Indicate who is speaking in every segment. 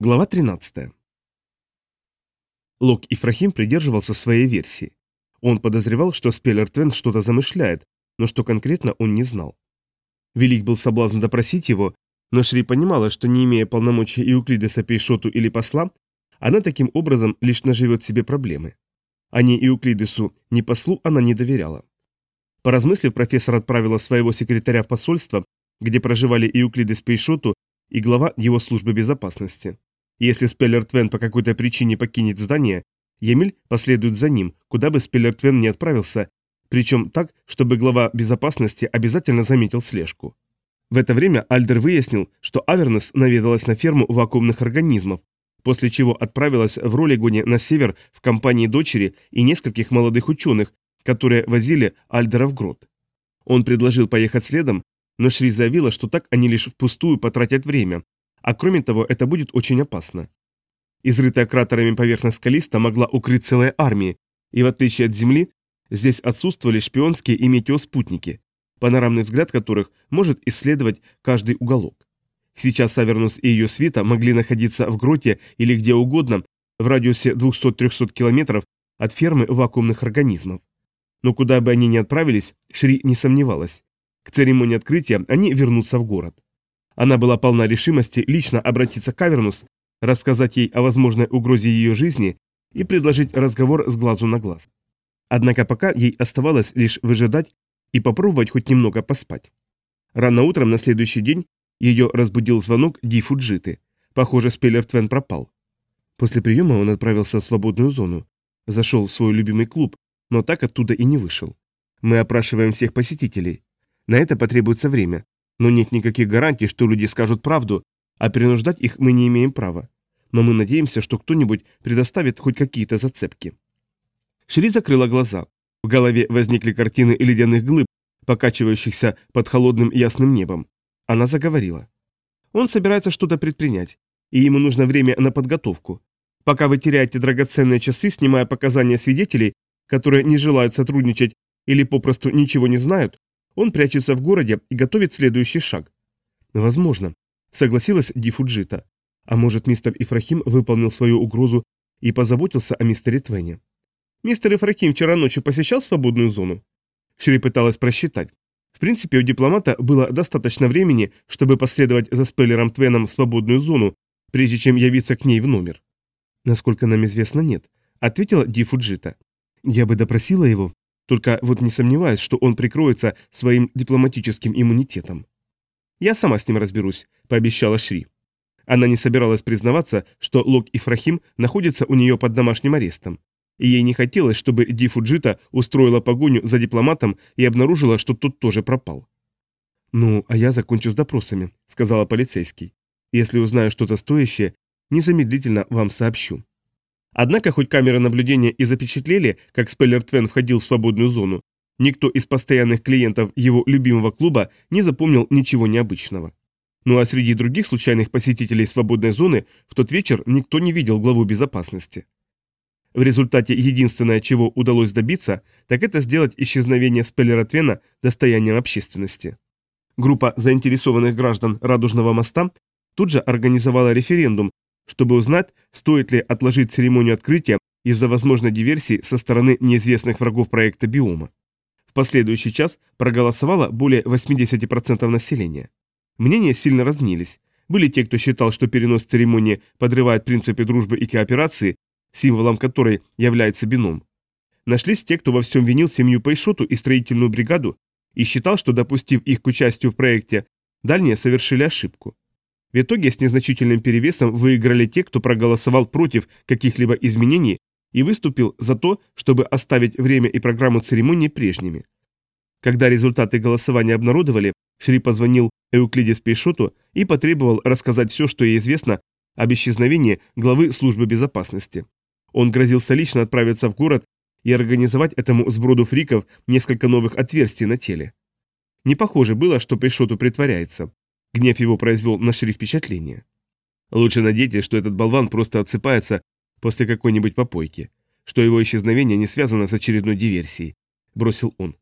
Speaker 1: Глава 13. Лок Ифрахим придерживался своей версии. Он подозревал, что Спеллер Твен что-то замышляет, но что конкретно он не знал. Велик был соблазн допросить его, но Шри понимала, что не имея полномочий Иуклидеса Пейшоту или посла, она таким образом лишь наживет себе проблемы. А ни Иуклидесу, ни послу она не доверяла. Поразмыслив, профессор отправила своего секретаря в посольство, где проживали Иуклидес Пейшоту и глава его службы безопасности. Если Спеллер Твен по какой-то причине покинет здание, Емель последует за ним, куда бы Спеллер Твен не отправился, причем так, чтобы глава безопасности обязательно заметил слежку. В это время Альдер выяснил, что Авернес наведалась на ферму вакуумных организмов, после чего отправилась в Ролигоне на север в компании дочери и нескольких молодых ученых, которые возили Альдера в грот. Он предложил поехать следом, но Шри заявила, что так они лишь впустую потратят время, а кроме того, это будет очень опасно. Изрытая кратерами поверхность скалиста могла укрыть целые армии, и в отличие от Земли, здесь отсутствовали шпионские и метеоспутники, панорамный взгляд которых может исследовать каждый уголок. Сейчас Авернус и ее свита могли находиться в гроте или где угодно в радиусе 200-300 километров от фермы вакуумных организмов. Но куда бы они ни отправились, Шри не сомневалась. К церемонии открытия они вернутся в город. Она была полна решимости лично обратиться к Авернус, рассказать ей о возможной угрозе ее жизни и предложить разговор с глазу на глаз. Однако пока ей оставалось лишь выжидать и попробовать хоть немного поспать. Рано утром на следующий день ее разбудил звонок Ди Фуджиты. Похоже, Спеллер Твен пропал. После приема он отправился в свободную зону. Зашел в свой любимый клуб, но так оттуда и не вышел. Мы опрашиваем всех посетителей. На это потребуется время, но нет никаких гарантий, что люди скажут правду, а принуждать их мы не имеем права. Но мы надеемся, что кто-нибудь предоставит хоть какие-то зацепки. Шри закрыла глаза. В голове возникли картины ледяных глыб, покачивающихся под холодным ясным небом. Она заговорила. Он собирается что-то предпринять, и ему нужно время на подготовку. Пока вы теряете драгоценные часы, снимая показания свидетелей, которые не желают сотрудничать или попросту ничего не знают, он прячется в городе и готовит следующий шаг. Возможно, согласилась Ди Фуджита. А может, мистер Ифрахим выполнил свою угрозу и позаботился о мистере Твене. Мистер Ифрахим вчера ночью посещал свободную зону? Шри пыталась просчитать. В принципе, у дипломата было достаточно времени, чтобы последовать за Спеллером Твеном в свободную зону, прежде чем явиться к ней в номер. Насколько нам известно, нет, ответила Ди Фуджита. Я бы допросила его, только вот не сомневаюсь, что он прикроется своим дипломатическим иммунитетом. «Я сама с ним разберусь», – пообещала Шри. Она не собиралась признаваться, что Лок Ифрахим находится у нее под домашним арестом. И ей не хотелось, чтобы Ди Фуджита устроила погоню за дипломатом и обнаружила, что тот тоже пропал. «Ну, а я закончу с допросами», – сказала полицейский. «Если узнаю что-то стоящее, незамедлительно вам сообщу». Однако, хоть камеры наблюдения и запечатлели, как Спеллер Твен входил в свободную зону, никто из постоянных клиентов его любимого клуба не запомнил ничего необычного. Ну а среди других случайных посетителей свободной зоны в тот вечер никто не видел главу безопасности. В результате единственное, чего удалось добиться, так это сделать исчезновение Спеллера Твена достоянием общественности. Группа заинтересованных граждан Радужного моста тут же организовала референдум, чтобы узнать, стоит ли отложить церемонию открытия из-за возможной диверсии со стороны неизвестных врагов проекта биома. В последующий час проголосовало более 80% населения. Мнения сильно разнились. Были те, кто считал, что перенос церемонии подрывает принципы дружбы и кооперации, символом которой является бином. Нашлись те, кто во всем винил семью Пейшоту и строительную бригаду и считал, что, допустив их к участию в проекте, дальние совершили ошибку. В итоге с незначительным перевесом выиграли те, кто проголосовал против каких-либо изменений и выступил за то, чтобы оставить время и программу церемонии прежними. Когда результаты голосования обнародовали, Шри позвонил Эуклидис Пейшоту и потребовал рассказать все, что ей известно об исчезновении главы службы безопасности. Он грозился лично отправиться в город и организовать этому сброду фриков несколько новых отверстий на теле. Не похоже было, что Пейшоту притворяется. Гнев его произвел на Шри впечатление. Лучше надейтесь, что этот болван просто отсыпается после какой-нибудь попойки, что его исчезновение не связано с очередной диверсией, бросил он.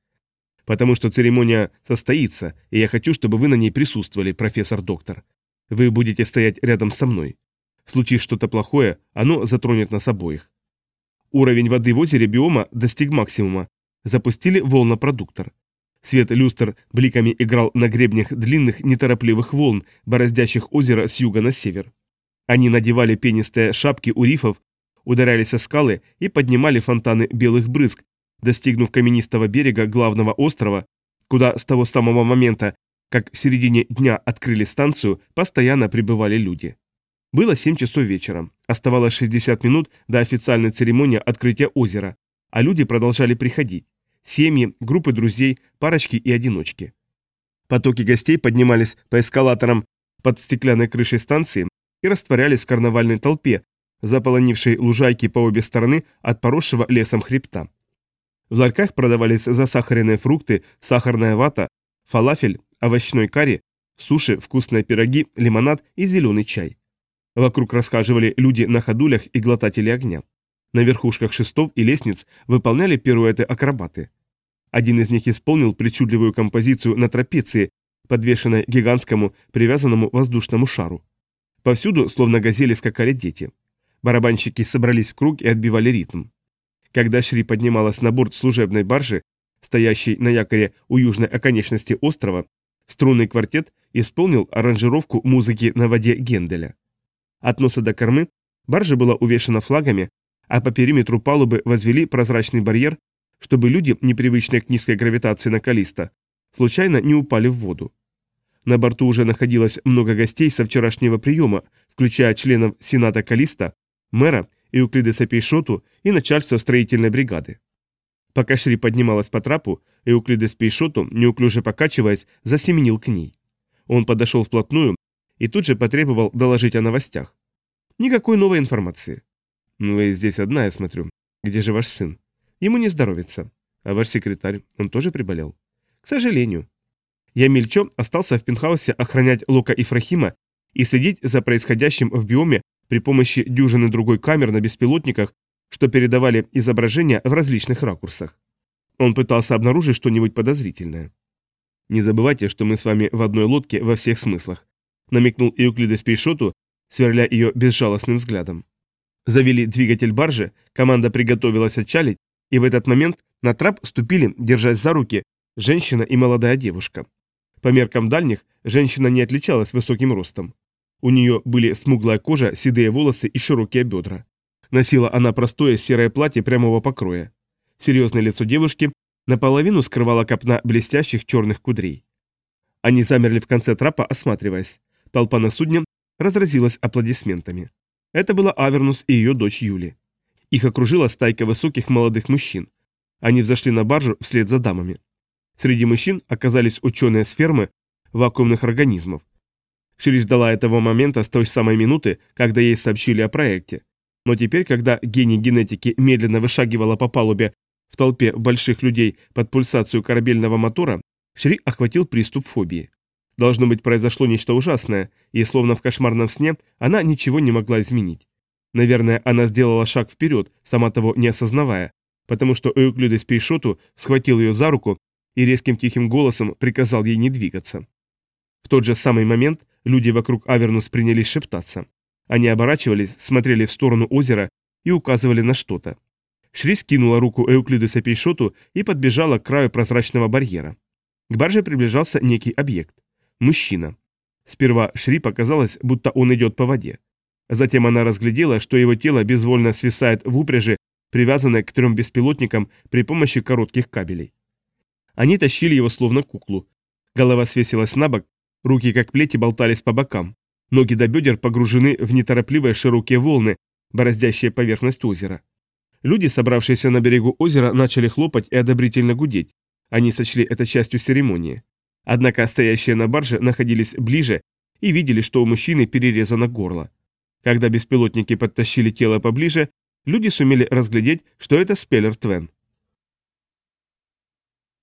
Speaker 1: Потому что церемония состоится, и я хочу, чтобы вы на ней присутствовали, профессор-доктор. Вы будете стоять рядом со мной. Случись что-то плохое, оно затронет нас обоих. Уровень воды в озере биома достиг максимума. Запустили волнопродуктор. Свет люстр бликами играл на гребнях длинных неторопливых волн, бороздящих озеро с юга на север. Они надевали пенистые шапки у рифов, ударялись о скалы и поднимали фонтаны белых брызг, достигнув каменистого берега главного острова, куда с того самого момента, как в середине дня открыли станцию, постоянно прибывали люди. Было 7 часов вечера, оставалось 60 минут до официальной церемонии открытия озера, а люди продолжали приходить. Семьи, группы друзей, парочки и одиночки. Потоки гостей поднимались по эскалаторам под стеклянной крышей станции и растворялись в карнавальной толпе, заполонившей лужайки по обе стороны от поросшего лесом хребта. В ларьках продавались засахаренные фрукты, сахарная вата, фалафель, овощной карри, суши, вкусные пироги, лимонад и зеленый чай. Вокруг расхаживали люди на ходулях и глотатели огня. На верхушках шестов и лестниц выполняли пируэты акробаты. Один из них исполнил причудливую композицию на трапеции, подвешенной гигантскому привязанному воздушному шару. Повсюду, словно газели, скакали дети. Барабанщики собрались в круг и отбивали ритм. Когда Шри поднималась на борт служебной баржи, стоящей на якоре у южной оконечности острова, струнный квартет исполнил аранжировку музыки на воде Генделя. От носа до кормы баржа была увешана флагами, а по периметру палубы возвели прозрачный барьер, чтобы люди, непривычные к низкой гравитации на Калиста, случайно не упали в воду. На борту уже находилось много гостей со вчерашнего приема, включая членов Сената Калиста, мэра, Эуклидеса Пейшоту и начальство строительной бригады. Пока Шри поднималась по трапу, Эуклидес Пейшоту, неуклюже покачиваясь, засеменил к ней. Он подошел вплотную и тут же потребовал доложить о новостях. Никакой новой информации. «Ну и здесь одна, я смотрю. Где же ваш сын?» «Ему не здоровится. А ваш секретарь, он тоже приболел?» «К сожалению». Я Мельчо остался в пентхаусе охранять Лука Ифрахима и следить за происходящим в биоме при помощи дюжины другой камер на беспилотниках, что передавали изображения в различных ракурсах. Он пытался обнаружить что-нибудь подозрительное. «Не забывайте, что мы с вами в одной лодке во всех смыслах», намекнул Иуклидес Пейшоту, сверля ее безжалостным взглядом. Завели двигатель баржи, команда приготовилась отчалить, и в этот момент на трап ступили, держась за руки, женщина и молодая девушка. По меркам дальних, женщина не отличалась высоким ростом. У нее были смуглая кожа, седые волосы и широкие бедра. Носила она простое серое платье прямого покроя. Серьезное лицо девушки наполовину скрывала копна блестящих черных кудрей. Они замерли в конце трапа, осматриваясь. Толпа на судне разразилась аплодисментами. Это была Авернус и ее дочь Юли. Их окружила стайка высоких молодых мужчин. Они взошли на баржу вслед за дамами. Среди мужчин оказались ученые с фермы вакуумных организмов. Шири ждала этого момента с той самой минуты, когда ей сообщили о проекте. Но теперь, когда гений генетики медленно вышагивала по палубе в толпе больших людей под пульсацию корабельного мотора, Шри охватил приступ фобии. Должно быть, произошло нечто ужасное, и словно в кошмарном сне она ничего не могла изменить. Наверное, она сделала шаг вперед, сама того не осознавая, потому что Эуклидес Пейшоту схватил ее за руку и резким тихим голосом приказал ей не двигаться. В тот же самый момент люди вокруг Авернус принялись шептаться. Они оборачивались, смотрели в сторону озера и указывали на что-то. Шри скинула руку Эуклидеса Пейшоту и подбежала к краю прозрачного барьера. К барже приближался некий объект. Мужчина. Сперва Шри показалось, будто он идет по воде. Затем она разглядела, что его тело безвольно свисает в упряжи, привязанной к трем беспилотникам при помощи коротких кабелей. Они тащили его словно куклу. Голова свесилась на бок, руки как плети болтались по бокам. Ноги до бедер погружены в неторопливые широкие волны, бороздящие поверхность озера. Люди, собравшиеся на берегу озера, начали хлопать и одобрительно гудеть. Они сочли это частью церемонии. Однако стоящие на барже находились ближе и видели, что у мужчины перерезано горло. Когда беспилотники подтащили тело поближе, люди сумели разглядеть, что это Спеллер Твен.